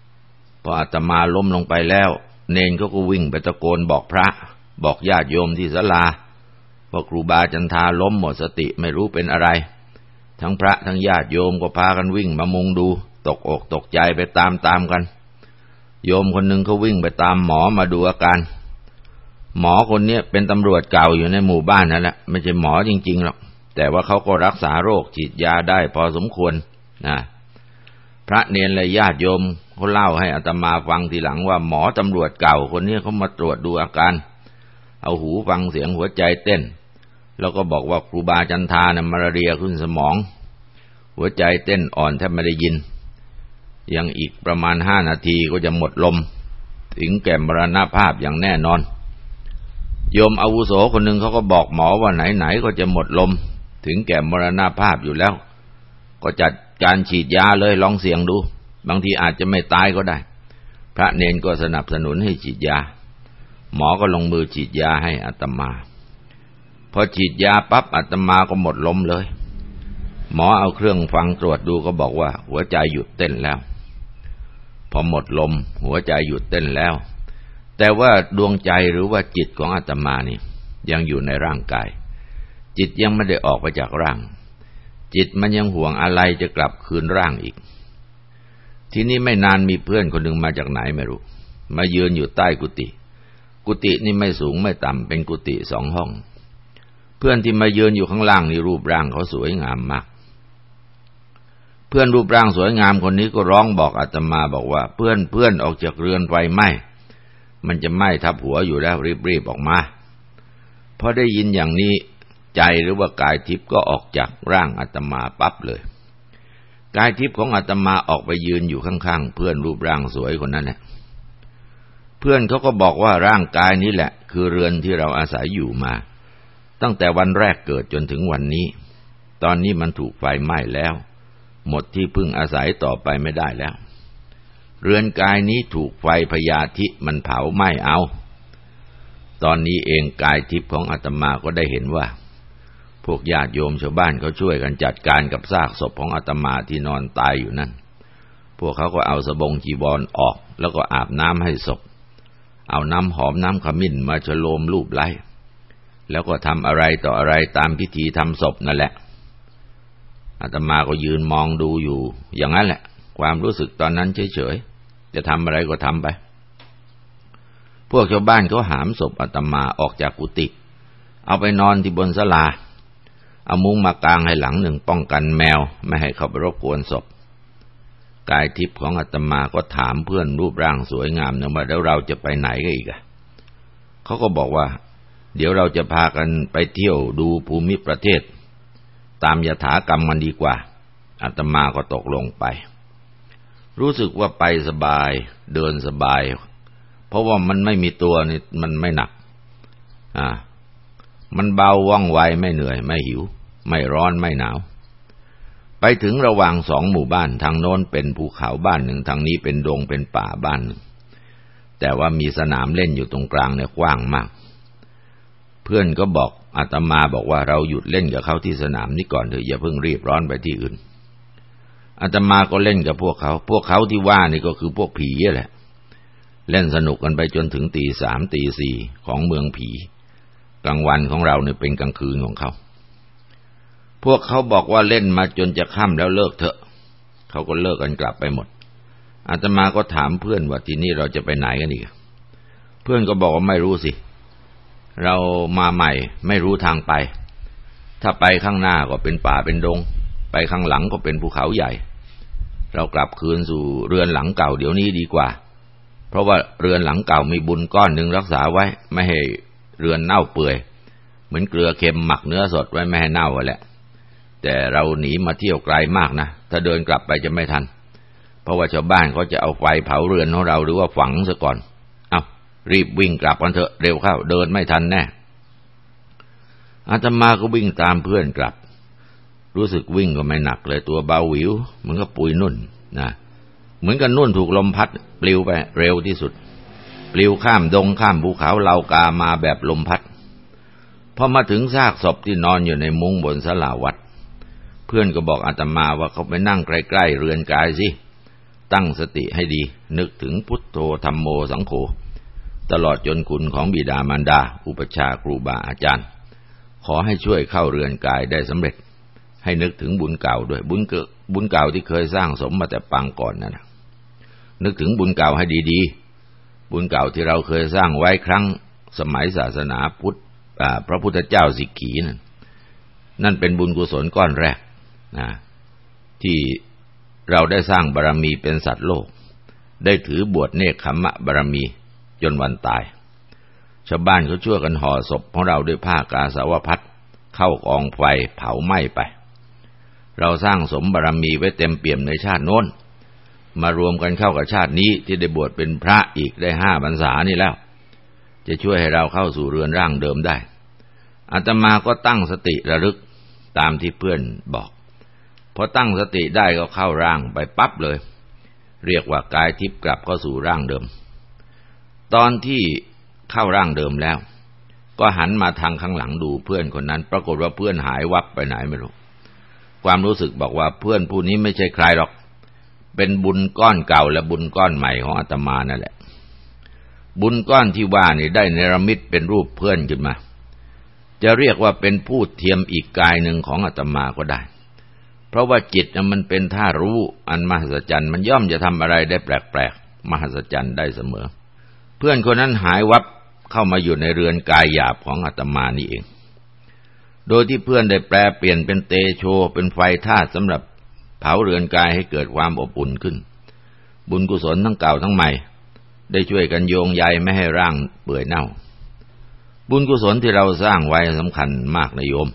Speaker 1: ๆ พออาตมาล้มลงไปแล้ว เนนเขาก็วิ่งไปตะโกนบอกพระ บอกญาติโยมที่ศาลาว่าครูบาจันทาล้มหมดสติไม่รู้เป็นอะไร ทั้งพระทั้งญาติโยมก็พากันวิ่งมามุงดู ตกอกตกใจไปตามๆกัน โยมคนหนึ่งเขาวิ่งไปตามหมอมาดูอาการหมอคนนี้เป็นตำรวจเก่าอยู่ในหมู่บ้านนั่นแหละไม่ใช่หมอจริงๆหรอก แต่ว่าเขาก็รักษาโรคฉีดยาได้พอสมควรนะพระเนรและญาติโยมเขาเล่าให้อัตมาฟังทีหลังว่าหมอตำรวจเก่าคนนี้เขามาตรวจดูอาการ เอาหูฟังเสียงหัวใจเต้น แล้วก็บอกว่าครูบาจันทานะมาเรียขึ้นสมอง หัวใจเต้นอ่อนแทบไม่ได้ยิน ยังอีกประมาณห้านาทีก็จะหมดลม ถึงแก่มรณภาพอย่างแน่นอน โยมอาวุโสคนหนึ่งเขาก็บอกหมอว่าไหนๆก็จะหมดลม ถึงแก่มรณาภาพอยู่แล้ว ก็จัดการฉีดยาเลยลองเสี่ยงดู บางทีอาจจะไม่ตายก็ได้ พระเนนก็สนับสนุนให้ฉีดยา หมอก็ลงมือฉีดยาให้อัตมาพอฉีดยาปั๊บอัตมาก็หมดลมเลย หมอเอาเครื่องฟังตรวจดูก็บอกว่า หัวใจหยุดเต้นแล้ว พอหมดลม หัวใจหยุดเต้นแล้ว แต่ว่าดวงใจหรือว่าจิตของอาตมานี่ยังอยู่ในร่างกาย จิตยังไม่ได้ออกไปจากร่าง จิตมันยังห่วงอะไรจะกลับคืนร่างอีก ทีนี้ไม่นานมีเพื่อนคนหนึ่งมาจากไหนไม่รู้ มายืนอยู่ใต้กุฏิกุฏินี่ไม่สูงไม่ต่ำเป็นกุฏิสองห้อง เพื่อนที่มายืนอยู่ข้างล่างนี่รูปร่างเขาสวยงามมาก เพื่อนรูปร่างสวยงามคนนี้ก็ร้องบอกอาตมาบอกว่า เพื่อนเพื่อนออกจากเรือนไฟไหมมันจะไหม้ทับหัวอยู่แล้วรีบๆออกมาพอได้ยินอย่างนี้ ใจหรือว่ากายทิพย์ก็ออกจากร่างอาตมาปั๊บเลย กายทิพย์ของอาตมาออกไปยืนอยู่ข้างๆ เพื่อนรูปร่างสวยคนนั้นแหละเพื่อนเขาก็บอกว่าร่างกายนี้แหละ คือเรือนที่เราอาศัยอยู่มา ตั้งแต่วันแรกเกิดจนถึงวันนี้ ตอนนี้มันถูกไฟไหม้แล้ว หมดที่พึ่งอาศัยต่อไปไม่ได้แล้ว เรือนกายนี้ถูกไฟพยาธิมันเผาไหม้เอา ตอนนี้เองกายทิพย์ของอาตมาก็ได้เห็นว่า พวกญาติโยมชาวบ้านเขาช่วยกันจัดการกับซากศพของอาตมาที่นอนตายอยู่นั่น พวกเขาก็เอาสบงจีบอลออก แล้วก็อาบน้ำให้ศพ เอาน้ำหอมน้ำขมิ้นมาฉโลมรูปไล้แล้วก็ทำอะไรต่ออะไรตามพิธีทำศพนั่นแหละอาตมาก็ยืนมองดูอยู่ อย่างนั้นแหละ ความรู้สึกตอนนั้นเฉยๆจะทำอะไรก็ทำไป พวกชาวบ้านเขาหามศพอาตมาออกจากกุฏิเอาไปนอนที่บนศาลา เอามุ้งมากางให้หลังหนึ่งป้องกันแมว ไม่ให้เขาไปรบกวนศพ กายทิพย์ของอาตมาก็ถามเพื่อนรูปร่างสวยงามนะว่าแล้วเราจะไปไหนกันอีกอะเขาก็บอกว่า เดี๋ยวเราจะพากันไปเที่ยวดูภูมิประเทศ ตามยถากรรมมันดีกว่าอาตมาก็ตกลงไป รู้สึกว่าไปสบายเดินสบาย เพราะว่ามันไม่มีตัวนี่มันไม่หนัก อ่า มันเบาว่องไวไม่เหนื่อยไม่หิว ไม่ร้อนไม่หนาว ไปถึงระหว่างสองหมู่บ้านทางโน้นเป็นภูเขาบ้านหนึ่งทางนี้เป็นดงเป็นป่าบ้านหนึ่ง แต่ว่ามีสนามเล่นอยู่ตรงกลางเนี่ยกว้างมาก เพื่อนก็บอกอาตมาบอกว่าเราหยุดเล่นกับเขาที่สนามนี้ก่อนเถอะอย่าเพิ่งรีบร้อนไปที่อื่นอาตมาก็เล่นกับพวกเขา พวกเขาที่ว่านี่ก็คือพวกผีแหละ เล่นสนุกกันไปจนถึงตีสามตีสี่ของเมืองผี กลางวันของเราเนี่ยเป็นกลางคืนของเขา พวกเขาบอกว่าเล่นมาจนจะค่ำแล้วเลิกเถอะ เขาก็เลิกกันกลับไปหมด อาตมาก็ถามเพื่อนว่าทีนี้เราจะไปไหนกันอีก เพื่อนก็บอกว่าไม่รู้สิ เรามาใหม่ไม่รู้ทางไป ถ้าไปข้างหน้าก็เป็นป่าเป็นดง ไปข้างหลังก็เป็นภูเขาใหญ่ เรากลับคืนสู่เรือนหลังเก่าเดี๋ยวนี้ดีกว่า เพราะว่าเรือนหลังเก่ามีบุญก้อนหนึ่งรักษาไว้ ไม่ให้เรือนเน่าเปื่อย เหมือนเกลือเค็มหมักเนื้อสดไว้ไม่ให้เน่าแหละ แต่เราหนีมาเที่ยวไกลมากนะ ถ้าเดินกลับไปจะไม่ทัน เพราะว่าชาวบ้านเขาจะเอาไฟเผาเรือนของเราหรือว่าฝังซะก่อน เอารีบวิ่งกลับกันเถอะเร็วเข้า เดินไม่ทันแน่อาตมาก็วิ่งตามเพื่อนกลับ รู้สึกวิ่งก็ไม่หนักเลยตัวเบาหวิวมันก็ปุยนุ่นนะเหมือนกับนุ่นถูกลมพัดปลิวไปเร็วที่สุด ปลิวข้ามดงข้ามภูเขาเหล่ากามาแบบลมพัดพอมาถึงซากศพที่นอนอยู่ในมุ้งบนสลาวัด เพื่อนก็บอกอาตมาว่าเขาไปนั่งใกล้ๆเรือนกายสิ ตั้งสติให้ดี นึกถึงพุทโธธรรมโมสังโฆตลอดจนคุณของบิดามารดา อุปชาครูบาอาจารย์ ขอให้ช่วยเข้าเรือนกายได้สำเร็จ ให้นึกถึงบุญเก่าด้วยบุญเกิบุญเก่าที่เคยสร้างสมมาแต่ปางก่อนนั่นนะนึกถึงบุญเก่าให้ดีๆ บุญเก่าที่เราเคยสร้างไว้ครั้งสมัยศาสนาพุทธพระพุทธเจ้าสิกขีนั่นนั่นเป็นบุญกุศลก้อนแรก นะที่เราได้สร้างบารรมีเป็นสัตว์โลก ได้ถือบวชเนคขมะบารรมีจนวันตาย ชาวบ้านเขาช่วยกันห่อศพของเราด้วยผ้ากาสาวพัดเข้ากองไฟเผาไหม้ไป เราสร้างสมบารรมีไว้เต็มเปี่ยมในชาติโน้น มารวมกันเข้ากับชาตินี้ที่ได้บวชเป็นพระอีกได้ห้าพรรษานี่แล้ว จะช่วยให้เราเข้าสู่เรือนร่างเดิมได้อาตมาก็ตั้งสติระลึกตามที่เพื่อนบอก พอตั้งสติได้ก็เข้าร่างไปปั๊บเลย เรียกว่ากายทิพย์กลับเข้าสู่ร่างเดิม ตอนที่เข้าร่างเดิมแล้ว ก็หันมาทางข้างหลังดูเพื่อนคนนั้น ปรากฏว่าเพื่อนหายวับไปไหนไม่รู้ความรู้สึกบอกว่าเพื่อนผู้นี้ไม่ใช่ใครหรอก เป็นบุญก้อนเก่าและบุญก้อนใหม่ของอาตมานั่นแหละ บุญก้อนที่ว่านี่ได้เนรมิตเป็นรูปเพื่อนขึ้นมา จะเรียกว่าเป็นผู้เทียมอีกกายหนึ่งของอาตมาก็ได้ เพราะว่าจิตมันเป็นท่ารู้อันมหัศจรรย์ มันย่อมจะทำอะไรได้แปลกๆมหัศจรรย์ได้เสมอ เพื่อนคนนั้นหายวับเข้ามาอยู่ในเรือนกายหยาบของอาตมานี่เอง โดยที่เพื่อนได้แปลเปลี่ยนเป็นเตโชเป็นไฟธาตุสำหรับเผาเรือนกายให้เกิดความอบอุ่นขึ้น บุญกุศลทั้งเก่าทั้งใหม่ ได้ช่วยกันโยงใยไม่ให้ร่างเปื่อยเน่า บุญกุศลที่เราสร้างไว้สำคัญมากนะโยม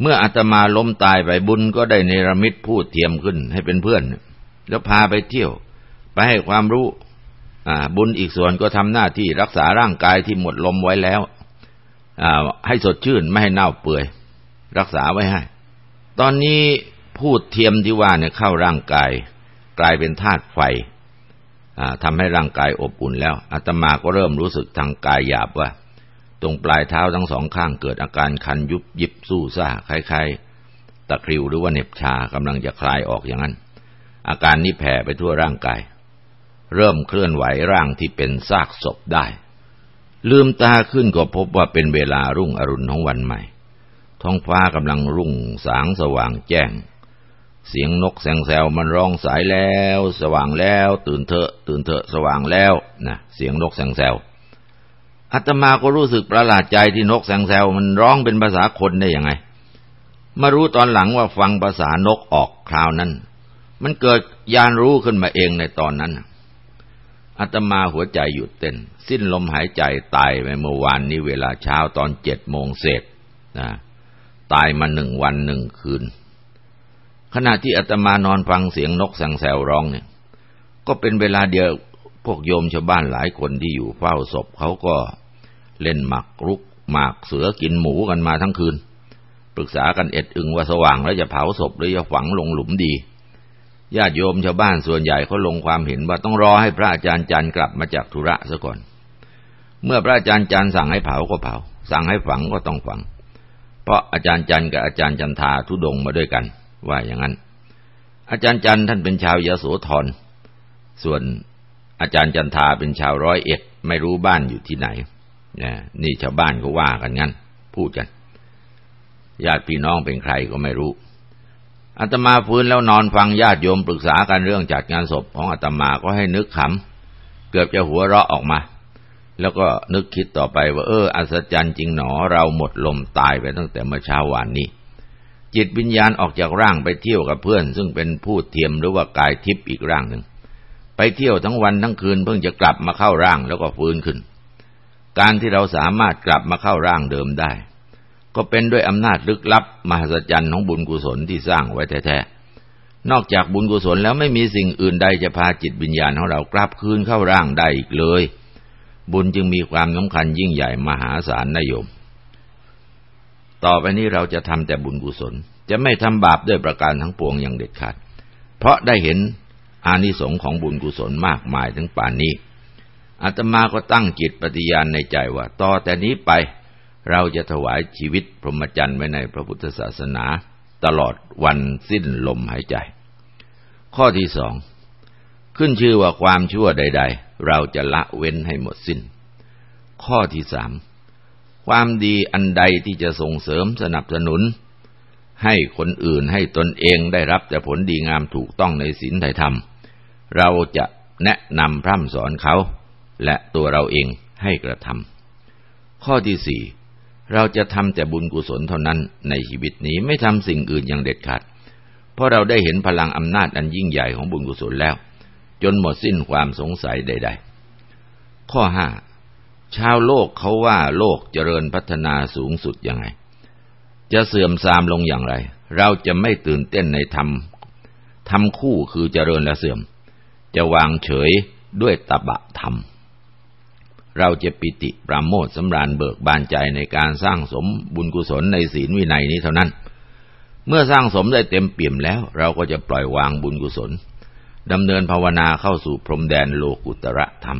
Speaker 1: เมื่ออาตมาล้มตายไปบุญก็ได้เนรมิตพูดเทียมขึ้นให้เป็นเพื่อน แล้วพาไปเที่ยว ไปให้ความรู้บุญอีกส่วนก็ทำหน้าที่รักษาร่างกายที่หมดลมไว้แล้วให้สดชื่นไม่ให้เน่าเปื่อย รักษาไว้ให้ ตอนนี้พูดเทียมที่ว่าเนี่ยเข้าร่างกาย กลายเป็นธาตุไฟทำให้ร่างกายอบอุ่นแล้วอาตมาก็เริ่มรู้สึกทางกายหยาบว่า ตรงปลายเท้าทั้งสองข้างเกิดอาการคันยุบยิบสู้ซ่าคล้ายๆตะคริวหรือว่าเน็บชากำลังจะคลายออกอย่างนั้น อาการนี้แผ่ไปทั่วร่างกาย เริ่มเคลื่อนไหวร่างที่เป็นซากศพได้ ลืมตาขึ้นก็พบว่าเป็นเวลารุ่งอรุณของวันใหม่ ท้องฟ้ากำลังรุ่งสางสว่างแจ้ง เสียงนกแซงแซวมันร้องสายแล้ว สว่างแล้ว ตื่นเถอะ ตื่นเถอะสว่างแล้วนะเสียงนกแซงแซว อาตมาก็รู้สึกประหลาดใจที่นกแซงแซวมันร้องเป็นภาษาคนได้ยังไง มารู้ตอนหลังว่าฟังภาษานกออกคราวนั้น มันเกิดยานรู้ขึ้นมาเองในตอนนั้นอาตมาหัวใจหยุดเต้น สิ้นลมหายใจตายไปเมื่อวานนี้เวลาเช้าตอนเจ็ดโมงเศษนะตายมาหนึ่งวันหนึ่งคืน ขณะที่อาตมานอนฟังเสียงนกสังแซวร้องเนี่ย ก็เป็นเวลาเดียวพวกโยมชาวบ้านหลายคนที่อยู่เฝ้าศพเขาก็ เล่นหมักรุกหมากเสือกินหมูกันมาทั้งคืน ปรึกษากันเอ็ดอึงว่าสว่างแล้วจะเผาศพหรือจะฝังลงหลุมดีญาติโยมชาวบ้านส่วนใหญ่เขาลงความเห็นว่าต้องรอให้พระอาจารย์จันทร์กลับมาจากธุระซะก่อน เมื่อพระอาจารย์จันทร์สั่งให้เผาก็เผา สั่งให้ฝังก็ต้องฝัง เพราะอาจารย์จันทร์กับอาจารย์จันทาทุดงมาด้วยกัน ว่าอย่างนั้น อาจารย์จันทร์ท่านเป็นชาวยโสธร ส่วนอาจารย์จันทาเป็นชาวร้อยเอ็ดไม่รู้บ้านอยู่ที่ไหน นี่ชาวบ้านก็ว่ากันงั้น พูดกัน ญาติพี่น้องเป็นใครก็ไม่รู้อาตมาฟื้นแล้วนอนฟังญาติโยมปรึกษากันเรื่องจัดงานศพของอาตมาก็ให้นึกขำเกือบจะหัวเราะออกมา แล้วก็นึกคิดต่อไปว่า เอออัศจรรย์จริงหนอ เราหมดลมตายไปตั้งแต่เมื่อเช้าวานนี้ จิตวิญญาณออกจากร่างไปเที่ยวกับเพื่อน ซึ่งเป็นผู้เทียมหรือว่ากายทิพย์อีกร่างหนึ่งไปเที่ยวทั้งวันทั้งคืนเพิ่งจะกลับมาเข้าร่างแล้วก็ฟื้นขึ้น การที่เราสามารถกลับมาเข้าร่างเดิมได้ ก็เป็นด้วยอำนาจลึกลับมหัศจรรย์ของบุญกุศลที่สร้างไว้แท้ๆนอกจากบุญกุศลแล้วไม่มีสิ่งอื่นใดจะพาจิตวิญญาณของเรากลับคืนเข้าร่างได้อีกเลย บุญจึงมีความสำคัญยิ่งใหญ่มหาศาลนโยม ต่อไปนี้เราจะทำแต่บุญกุศล จะไม่ทำบาปด้วยประการทั้งปวงอย่างเด็ดขาด เพราะได้เห็นอานิสงส์ของบุญกุศลมากมายถึงป่านนี้ อาตมาก็ตั้งจิตปฏิญาณในใจว่า ต่อแต่นี้ไปเราจะถวายชีวิตพรหมจรรย์ไว้ในพระพุทธศาสนา ตลอดวันสิ้นลมหายใจ ข้อที่สองขึ้นชื่อว่าความชั่วใด ๆ เราจะละเว้นให้หมดสิน้น ข้อที่สามความดีอันใดที่จะส่งเสริมสนับสนุน ให้คนอื่นให้ตนเองได้รับแต่ผลดีงามถูกต้องในศีลไทยธรรม เราจะแนะนำพร่ำสอนเขา และตัวเราเองให้กระทำข้อที่สี่เราจะทำแต่บุญกุศลเท่านั้นในชีวิตนี้ไม่ทำสิ่งอื่นอย่างเด็ดขาด เพราะเราได้เห็นพลังอำนาจอันยิ่งใหญ่ของบุญกุศลแล้ว จนหมดสิ้นความสงสัยใด ๆ ข้อห้าชาวโลกเขาว่าโลกเจริญพัฒนาสูงสุดยังไง จะเสื่อมทรามลงอย่างไร เราจะไม่ตื่นเต้นในธรรมทำคู่คือเจริญและเสื่อม จะวางเฉยด้วยตบะธรรม เราจะปิติปราโมทสำราญเบิกบานใจในการสร้างสมบุญกุศลในศีลวินัยนี้เท่านั้น เมื่อสร้างสมได้เต็มเปี่ยมแล้ว เราก็จะปล่อยวางบุญกุศลดำเนินภาวนาเข้าสู่พรมแดนโลกุตระธรรม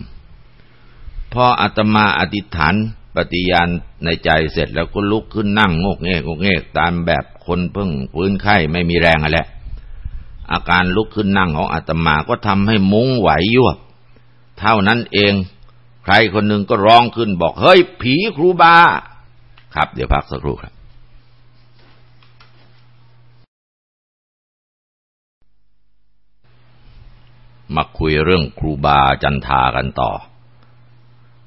Speaker 1: พออาตมาอธิษฐานปฏิญาณในใจเสร็จแล้วก็ลุกขึ้นนั่งงกเงกงกเงกตามแบบคนเพิ่งฟื้นไข้ไม่มีแรงอะไรอาการลุกขึ้นนั่งของอาตมาก็ทำให้มุ้งไหวยวบ เท่านั้นเอง รคนหนึ่งก็ร้องขึ้นบอก เฮ้ย ผีครูบา ครับ เดี๋ยวพักสักครู่ครับ มาคุยเรื่องครูบาจันทากันต่อ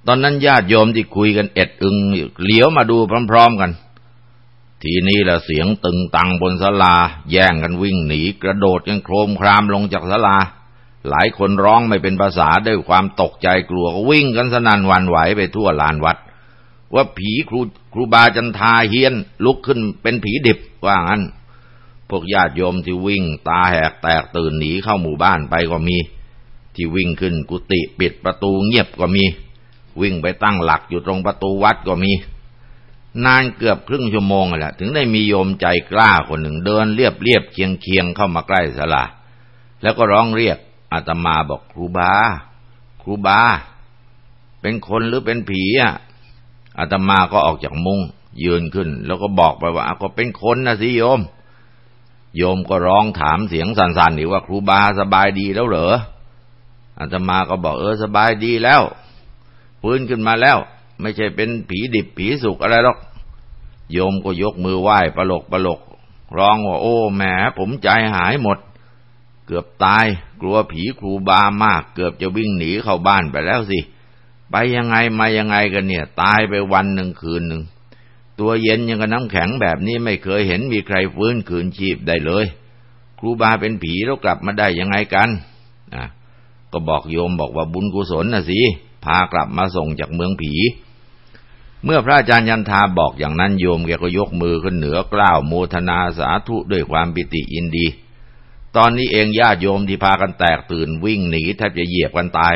Speaker 1: ตอนนั้นญาติโยมที่คุยกันเอ็ดอึงเหลียวมาดูพร้อม ๆกัน ทีนี้ละเสียงตึงตังบนศาลา แย่งกันวิ่งหนีกระโดดกันโครมครามลงจากศาลา หลายคนร้องไม่เป็นภาษาด้วยความตกใจกลัวก็วิ่งกันสนั่นวันไหวไปทั่วลานวัด ว่าผีครูครูบาจันทาเฮียนลุกขึ้นเป็นผีดิบว่างั้น พวกญาติโยมที่วิ่งตาแหกแตกตื่นหนีเข้าหมู่บ้านไปก็มี ที่วิ่งขึ้นกุฏิปิดประตูเงียบก็มี วิ่งไปตั้งหลักอยู่ตรงประตูวัดก็มี นานเกือบครึ่งชั่วโมงแหละถึงได้มีโยมใจกล้าคนหนึ่งเดินเรียบเรียบเคียงเคียงเข้ามาใกล้ศาลาแล้วก็ร้องเรียก อาตมาบอกครูบา ครูบา เป็นคนหรือเป็นผีอะอาตมาก็ออกจากมุง้งยืนขึ้น แล้วก็บอกไปว่าก็เป็นคนนะสิโยม โยมก็ร้องถามเสียงสั่นๆอีกว่าครูบาสบายดีแล้วเหรออาตมาก็บอกเออสบายดีแล้วฟื้นขึ้นมาแล้ว ไม่ใช่เป็นผีดิบผีสุกอะไรหรอกโยมก็ยกมือไหว้ปลกปลกร้องว่าโอ้แหมผมใจหายหมด เกือบตาย กลัวผีครูบามาก เกือบจะวิ่งหนีเข้าบ้านไปแล้วสิ ไปยังไงมายังไงกันเนี่ย ตายไปวันหนึ่งคืนหนึ่ง ตัวเย็นยังกับน้ำแข็งแบบนี้ไม่เคยเห็นมีใครฟื้นคืนชีพได้เลย ครูบาเป็นผีแล้วกลับมาได้ยังไงกันนะก็บอกโยมบอกว่าบุญกุศลนะสิพากลับมาส่งจากเมืองผี เมื่อพระอาจารย์ยันทาบอกอย่างนั้นโยมแกก็ยกมือขึ้นเหนือกล้าวโมทนาสาธุด้วยความปิติอินดี ตอนนี้เองญาติโยมที่พากันแตกตื่นวิ่งหนีแทบจะเหยียบกันตาย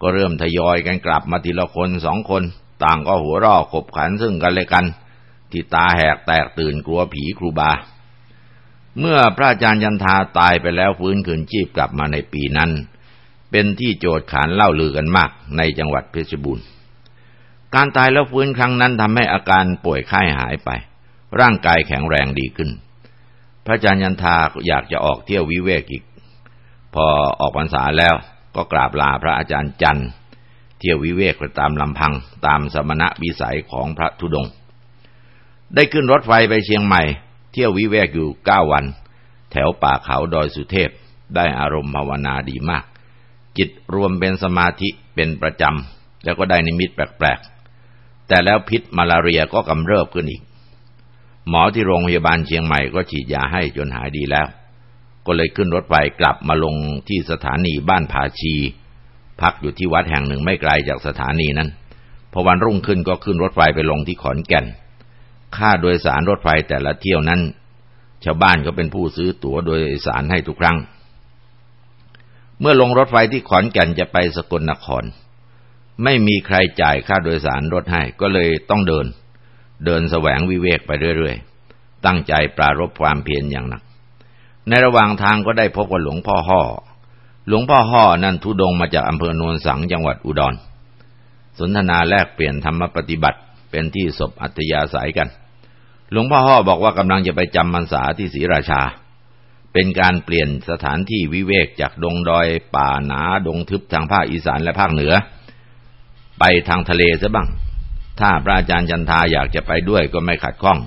Speaker 1: ก็เริ่มทยอยกันกลับมาทีละคนสองคน ต่างก็หัวรอกขบขันซึ่งกันและกัน ที่ตาแหกแตกตื่นกลัวผีครูบา เมื่อพระอาจารย์ยันทาตายไปแล้วฟื้นคืนชีพกลับมาในปีนั้น เป็นที่โจทย์ขานเล่าลือกันมากในจังหวัดเพชรบูรณ์การตายแล้วฟื้นครั้งนั้นทำให้อาการป่วยไข้หายไป ร่างกายแข็งแรงดีขึ้น ระอาจารย์ยันทาอยากจะออกเที่ยววิเวกอีก พอออกพรรษาแล้วก็กราบลาพระอาจารย์จันทร์เที่ยววิเวกไปตามลำพังตามสมณะวิสัยของพระธุดงค์ได้ขึ้นรถไฟไปเชียงใหม่ เที่ยววิเวกอยู่เก้าวัน แถวป่าเขาดอยสุเทพ ได้อารมณ์ภาวนาดีมาก จิตรวมเป็นสมาธิเป็นประจำ แล้วก็ได้นิมิตแปลกๆ แต่แล้วพิษมาลาเรียก็กำเริบขึ้นอีก หมอที่โรงพยาบาลเชียงใหม่ก็ฉีดยาให้จนหายดีแล้ว ก็เลยขึ้นรถไฟกลับมาลงที่สถานีบ้านผาชี พักอยู่ที่วัดแห่งหนึ่งไม่ไกลจากสถานีนั้นพอวันรุ่งขึ้นก็ขึ้นรถไฟไปลงที่ขอนแก่น ค่าโดยสารรถไฟแต่ละเที่ยวนั้น ชาวบ้านก็เป็นผู้ซื้อตั๋วโดยสารให้ทุกครั้ง เมื่อลงรถไฟที่ขอนแก่นจะไปสกลนคร ไม่มีใครจ่ายค่าโดยสารรถให้ก็เลยต้องเดิน เดินแสวงวิเวกไปเรื่อยๆ ตั้งใจปรารบความเพียรอย่างหนัก ในระหว่างทางก็ได้พบกับหลวงพ่อห่อ หลวงพ่อห่อนั่นทุดงมาจากอำเภอโนนสังจังหวัดอุดร สนทนาแลกเปลี่ยนธรรมปฏิบัติเป็นที่ศพอัตยาสายกัน หลวงพ่อห่อบอกว่ากำลังจะไปจำพรรษาที่ศรีราชา เป็นการเปลี่ยนสถานที่วิเวกจากดงดอยป่าหนาดงทึบทางภาคอีสานและภาคเหนือ ไปทางทะเลซะบ้าง ถ้าพระอาจารย์ยันทาอยากจะไปด้วยก็ไม่ขัดข้อง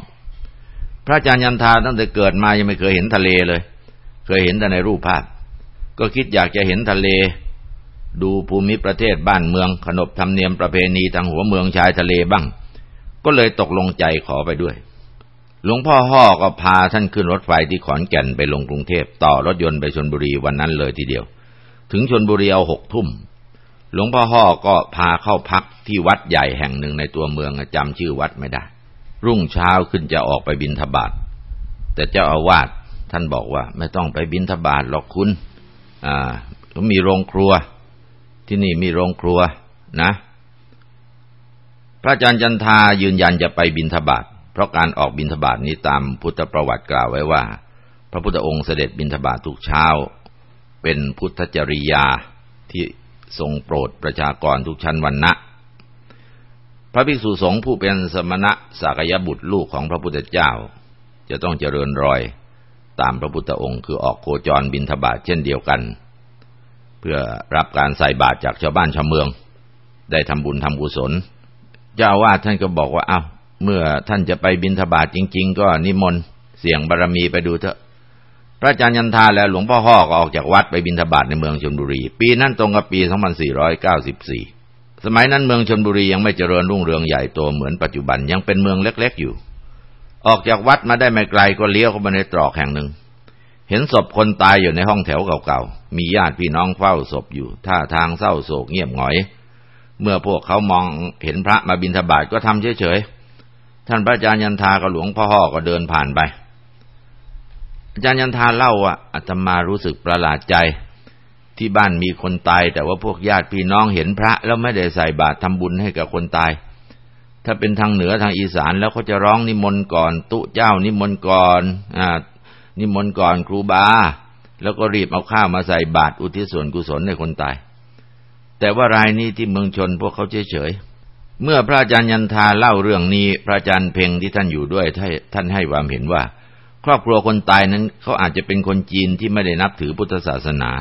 Speaker 1: พระอาจารย์ยันทาตั้งแต่เกิดมายังไม่เคยเห็นทะเลเลย เคยเห็นแต่ในรูปภาพ ก็คิดอยากจะเห็นทะเล ดูภูมิประเทศบ้านเมือง ขนบธรรมเนียมประเพณีทางหัวเมืองชายทะเลบ้าง ก็เลยตกลงใจขอไปด้วย หลวงพ่อห่อก็พาท่านขึ้นรถไฟที่ขอนแก่นไปลงกรุงเทพต่อรถยนต์ไปชนบุรีวันนั้นเลยทีเดียว ถึงชนบุรีเอาหกทุ่ม หลวงพ่อห่อก็พาเข้าพักที่วัดใหญ่แห่งหนึ่งในตัวเมืองจำชื่อวัดไม่ได้ รุ่งเช้าขึ้นจะออกไปบินทบาทแต่เจ้าอาวาสท่านบอกว่า ไม่ต้องไปบินทบาทหรอกคุณอ่ามีโรงครัว ที่นี่มีโรงครัวนะ พระอาจารย์จันทายืนยันจะไปบินทบาทเพราะการออกบินทบาทนี้ตามพุทธประวัติกล่าวไว้ว่า พระพุทธองค์เสด็จบินทบาททุกเช้า เป็นพุทธจริยาที่ ทรงโปรดประชากรทุกชั้นวันนะพระภิกษุสงฆ์ผู้เป็นสมณะสากยบุตรลูกของพระพุทธเจ้า จะต้องเจริญรอยตามพระพุทธองค์คือออกโคจรบินทบาทเช่นเดียวกัน เพื่อรับการใส่บาตรจากชาวบ้านชาวเมือง ได้ทำบุญทำกุศล เจ้าว่าท่านก็บอกว่าเอา้าเมื่อท่านจะไปบินทบาทจริง ๆ ก็นิมนต์เสี่ยงบารรมีไปดูเถอะ ระอาจารย์ยันทาและหลวงพ่อห่อก็ออกจากวัดไปบินทบาทในเมืองชลบุรี ปีนั้นตรงกับปี 2494 สมัยนั้นเมืองชลบุรียังไม่เจริญรุ่งเรืองใหญ่โตเหมือนปัจจุบันยังเป็นเมืองเล็กๆอยู่ ออกจากวัดมาได้ไม่ไกลก็เลี้ยวเข้ามาในตรอกแห่งหนึ่ง เห็นศพคนตายอยู่ในห้องแถวเก่าๆ มีญาติพี่น้องเฝ้าศพอยู่ ท่าทางเศร้าโศกเงียบหงอย เมื่อพวกเขามองเห็นพระมาบินทบาทก็ทำเฉยๆ ท่านพระอาจารย์ยันทากับหลวงพ่อห่อก็เดินผ่านไป อาจารย์ยันทาเล่าว่าอาตมารู้สึกประหลาดใจ ที่บ้านมีคนตาย แต่ว่าพวกญาติพี่น้องเห็นพระ แล้วไม่ได้ใส่บาตรทำบุญให้กับคนตาย ถ้าเป็นทางเหนือทางอีสานแล้วเขาจะร้องนิมนต์ก่อน ตุเจ้านิมนต์ก่อนอ่านิมนต์ก่อนครูบาแล้วก็รีบเอาข้าวมาใส่บาตรอุทิศส่วนกุศลให้คนตาย แต่ว่ารายนี้ที่เมืองชนพวกเขาเฉยๆเมื่อพระอาจารย์ยันทาเล่าเรื่องนี้ พระอาจารย์เพ่งที่ท่านอยู่ด้วยท่านให้ความเห็นว่า ครอบครัวคนตายนั้นเขาอาจจะเป็นคนจีนที่ไม่ได้นับถือพุทธศาสนา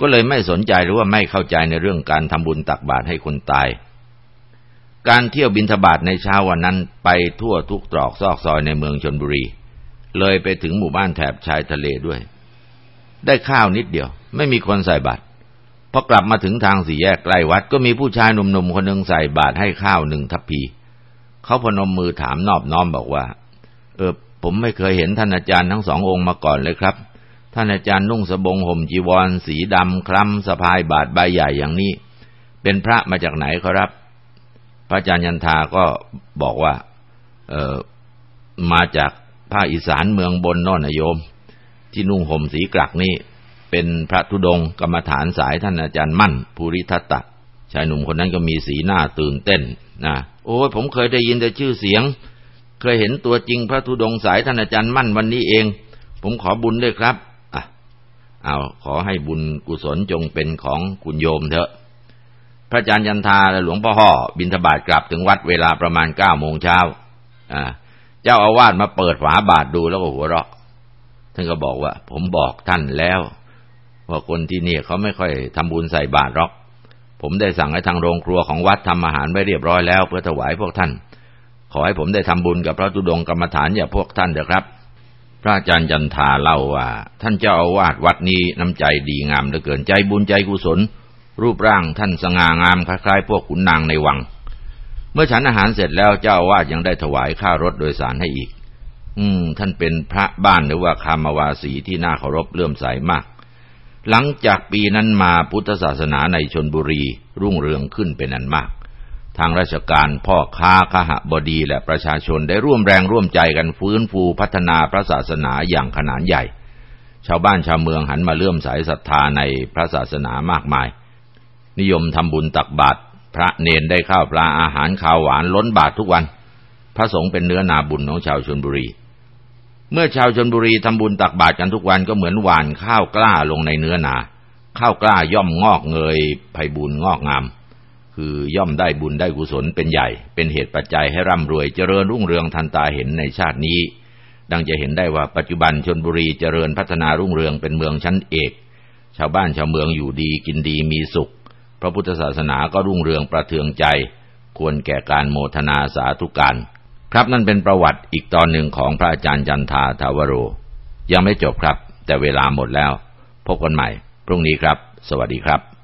Speaker 1: ก็เลยไม่สนใจหรือว่าไม่เข้าใจในเรื่องการทำบุญตักบาตรให้คนตาย การเที่ยวบินทบาทในเช้าวันนั้นไปทั่วทุกตรอกซอกซอยในเมืองชนบุรี เลยไปถึงหมู่บ้านแถบชายทะเลด้วย ได้ข้าวนิดเดียว ไม่มีคนใส่บาตรพอกลับมาถึงทางสี่แยกใกล้วัดก็มีผู้ชายหนุ่มๆคนหนึ่งใส่บาตรให้ข้าวหนึ่งทัพพีเขาพนมมือถามนอบน้อมบอกว่า เออ ผมไม่เคยเห็นท่านอาจารย์ทั้งสององค์มาก่อนเลยครับ ท่านอาจารย์นุ่งสบงห่มจีวร สีดำคล้ำสะพายบาทใบใหญ่อย่างนี้ เป็นพระมาจากไหนครับ พระอาจารย์ยันทาก็บอกว่า เออมาจากภาคอีสานเมืองบนนอนโยม ที่นุ่งห่มสีกลักนี่เป็นพระธุดงกรรมฐานสายท่านอาจารย์มั่นภูริทัตตะชายหนุ่มคนนั้นก็มีสีหน้าตื่นเต้นนะโอ้ยผมเคยได้ยินแต่ชื่อเสียง เคยเห็นตัวจริงพระธุดงสายท่านอาจารย์มั่นวันนี้เอง ผมขอบุญด้วยครับอะเอาขอให้บุญกุศลจงเป็นของคุณโยมเถอะ พระอาจารย์ยันทาและหลวงพ่อห่อบินทบาทกลับถึงวัดเวลาประมาณเก้าโมงเช้าอ่าเจ้าอาวาสมาเปิดฝาบาทดูแล้วก็หัวเราะท่านก็บอกว่า ผมบอกท่านแล้วว่าคนที่นี่เขาไม่ค่อยทำบุญใส่บาตรหรอก ผมได้สั่งให้ทางโรงครัวของวัดทำอาหารไว้เรียบร้อยแล้ว เพื่อถวายพวกท่าน ขอให้ผมได้ทำบุญกับพระตุดงกรรมฐานอย่าพวกท่านเถอะครับ พระอาจารย์จันทาเล่าว่า ท่านเจ้าอาวาสวัดนี้น้ำใจดีงามเหลือเกินใจบุญใจกุศล รูปร่างท่านสง่างามคล้ายๆ พวกขุนนางในวัง เมื่อฉันอาหารเสร็จแล้วเจ้าอาวาสยังได้ถวายค่ารถโดยสารให้อีก อืม ท่านเป็นพระบ้านหรือว่าคามาวาสีที่น่าเคารพเลื่อมใสมาก หลังจากปีนั้นมาพุทธศาสนาในชนบุรีรุ่งเรืองขึ้นเป็นอันมาก ทางราชการพ่อค้าขหบดีและประชาชนได้ร่วมแรงร่วมใจกันฟื้นฟูพัฒนาพระศาสนาอย่างขนาดใหญ่ ชาวบ้านชาวเมืองหันมาเลื่อมใสศรัทธาในพระศาสนามากมาย นิยมทำบุญตักบาตรพระเนนได้ข้าวปลาอาหารข้าวหวานล้นบาตรทุกวัน พระสงฆ์เป็นเนื้อนาบุญของชาวชนบุรี เมื่อชาวชนบุรีทำบุญตักบาตรกันทุกวันก็เหมือนหว่านข้าวกล้าลงในเนื้อนา ข้าวกล้าย่อมงอกเงยไพบุญงอกงาม คือย่อมได้บุญได้กุศลเป็นใหญ่ เป็นเหตุปัจจัยให้ร่ำรวยเจริญรุ่งเรืองทันตาเห็นในชาตินี้ ดังจะเห็นได้ว่าปัจจุบันชนบุรีเจริญพัฒนารุ่งเรืองเป็นเมืองชั้นเอก ชาวบ้านชาวเมืองอยู่ดีกินดีมีสุข พระพุทธศาสนาก็รุ่งเรืองประเทืองใจ ควรแก่การโมทนาสาธุการครับนั่นเป็นประวัติอีกตอนหนึ่งของพระอาจารย์จันทาทาวโร ยังไม่จบครับ แต่เวลาหมดแล้ว พบกันใหม่ พรุ่งนี้ครับ สวัสดีครับ